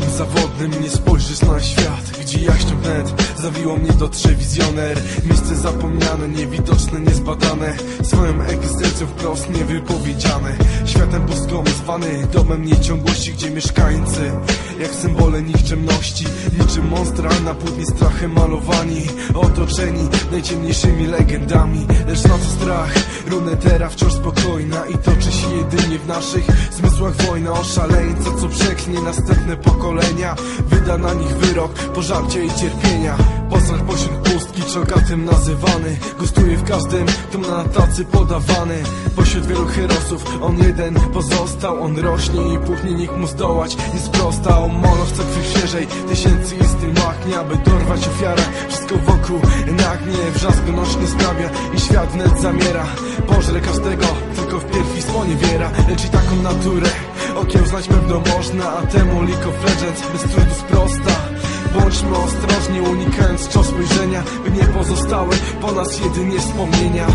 zawodnym Nie spojrzysz na świat, gdzie jaśnią wnet Zawiło mnie do wizjoner Miejsce zapomniane, niewidoczne, niezbadane. Swoją egzystencją wprost niewypowiedziane. Światem boską zwany Domem nieciągłości, gdzie mieszkańcy Jak symbole nikczemności Niczym monstra na płótnie strachem malowani Otoczeni najciemniejszymi legendami. Lecz na co strach? Runetera wciąż spokojna I toczy się jedynie w naszych zmysłach wojna. O szaleńca, co przeknie następne pokolenia. Wyda na nich wyrok pożarcia i cierpienia. Posąg pośród pustki, czołgatym nazywany. Gustuje w każdym, kto na tacy podawany. Pośród wielu herosów, on jeden pozostał On rośnie i puchnie, nikt mu zdołać. Nie sprostał co krwi świeżej, tysięcy istyn machnia By dorwać ofiarę, wszystko wokół. Nagnie Wrzask donośnie sprawia i świat wnet zamiera. Pożre każdego, tylko w pierwi sponiewiera Lecz i taką naturę okiełznać pewno można A temu League of Legends bez trudu sprosta. Bądźmy ostrożni, unikając czas spojrzenia By nie pozostały po nas jedynie wspomnienia